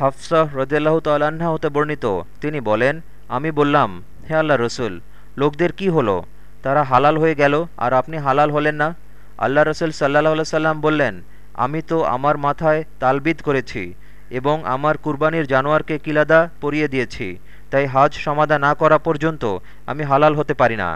হাফসাহ রদিয়াল্লাহ তাল্লাহ্না হতে বর্ণিত। তিনি বলেন, আমি বললাম, হে আল্লাহ রসুল, লোকদের কি হলো? তারা হালাল হয়ে গেল, আর আপনি হালাল হলেন না? আল্লাহ রসুল সাল্লাহ সাল্লাম বললেন, আমি তো আমার মাথায় তালবিদ করেছি এবং আমার কুরবানির জানোয়ারকে কিলাদা পরিয়ে দিয়েছি। তাই হাজ সমাধা না করা পর্যন্ত আমি হালাল হতে পারি না।